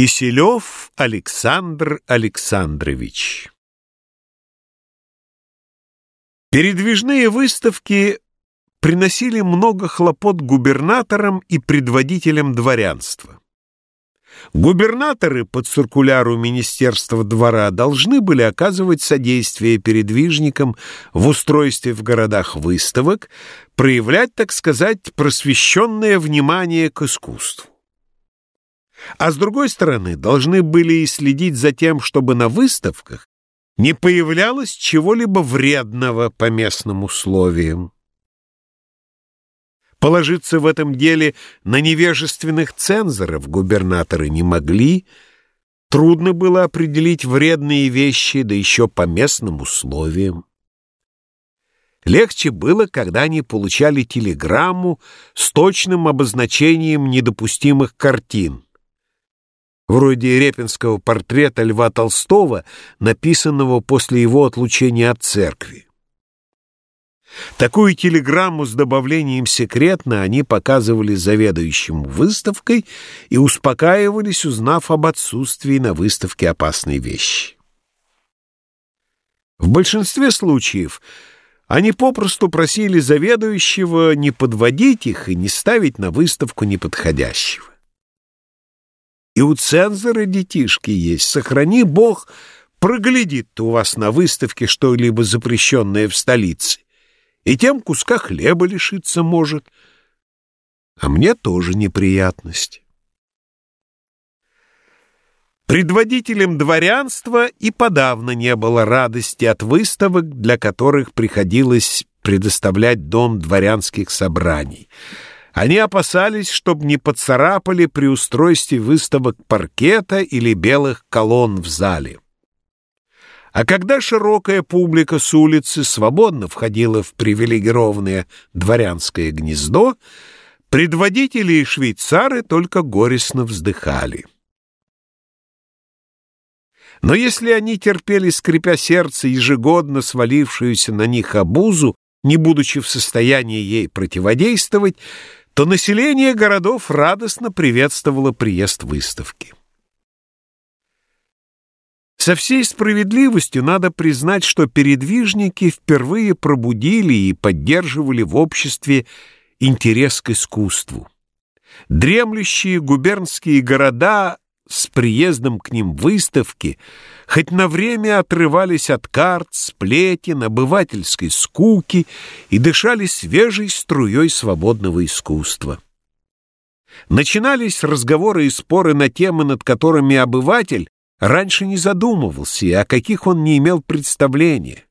Киселев Александр Александрович Передвижные выставки приносили много хлопот губернаторам и предводителям дворянства. Губернаторы под циркуляру Министерства двора должны были оказывать содействие передвижникам в устройстве в городах выставок, проявлять, так сказать, просвещенное внимание к искусству а с другой стороны должны были и следить за тем, чтобы на выставках не появлялось чего-либо вредного по местным условиям. Положиться в этом деле на невежественных цензоров губернаторы не могли, трудно было определить вредные вещи, да еще по местным условиям. Легче было, когда они получали телеграмму с точным обозначением недопустимых картин вроде репинского портрета Льва Толстого, написанного после его отлучения от церкви. Такую телеграмму с добавлением «секретно» они показывали заведующему выставкой и успокаивались, узнав об отсутствии на выставке опасной вещи. В большинстве случаев они попросту просили заведующего не подводить их и не ставить на выставку неподходящего. И у цензора детишки есть. Сохрани Бог, проглядит у вас на выставке что-либо запрещенное в столице. И тем куска хлеба лишиться может. А мне тоже неприятность. Предводителем дворянства и подавно не было радости от выставок, для которых приходилось предоставлять дом дворянских собраний — они опасались, чтобы не поцарапали при устройстве выставок паркета или белых колонн в зале. А когда широкая публика с улицы свободно входила в привилегированное дворянское гнездо, предводители и швейцары только горестно вздыхали. Но если они терпели, скрипя сердце, ежегодно свалившуюся на них обузу, не будучи в состоянии ей противодействовать, то население городов радостно приветствовало приезд выставки. Со всей справедливостью надо признать, что передвижники впервые пробудили и поддерживали в обществе интерес к искусству. Дремлющие губернские города с приездом к ним выставки хоть на время отрывались от карт, сплетен, обывательской скуки и дышали свежей струей свободного искусства. Начинались разговоры и споры на темы, над которыми обыватель раньше не задумывался и о каких он не имел представления.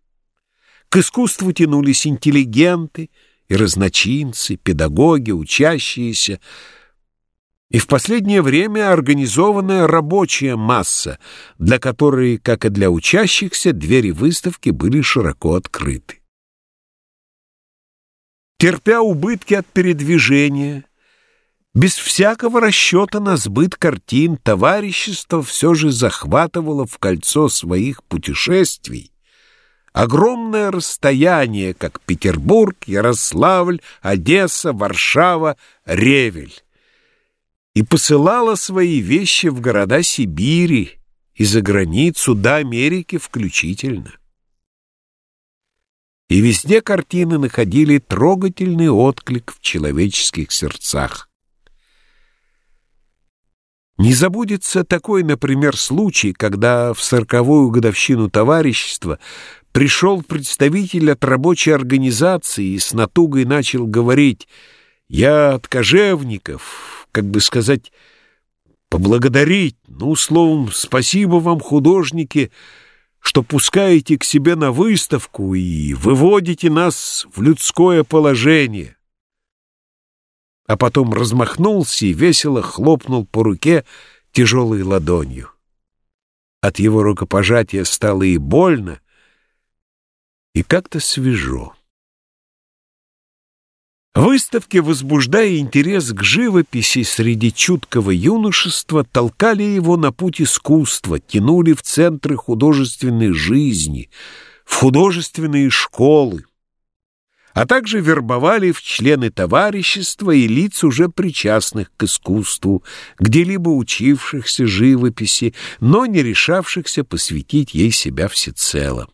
К искусству тянулись интеллигенты и разночинцы, педагоги, учащиеся, и в последнее время организованная рабочая масса, для которой, как и для учащихся, двери выставки были широко открыты. Терпя убытки от передвижения, без всякого расчета на сбыт картин, товарищество все же захватывало в кольцо своих путешествий огромное расстояние, как Петербург, Ярославль, Одесса, Варшава, Ревель и посылала свои вещи в города Сибири и за границу до Америки включительно. И везде картины находили трогательный отклик в человеческих сердцах. Не забудется такой, например, случай, когда в сороковую годовщину товарищества пришел представитель от рабочей организации и с натугой начал говорить «Я от кожевников, как бы сказать, поблагодарить, ну, словом, спасибо вам, художники, что пускаете к себе на выставку и выводите нас в людское положение. А потом размахнулся и весело хлопнул по руке тяжелой ладонью. От его рукопожатия стало и больно, и как-то свежо. Выставки, возбуждая интерес к живописи среди чуткого юношества, толкали его на путь искусства, тянули в центры художественной жизни, в художественные школы. а также вербовали в члены товарищества и лиц, уже причастных к искусству, где-либо учившихся живописи, но не решавшихся посвятить ей себя всецело.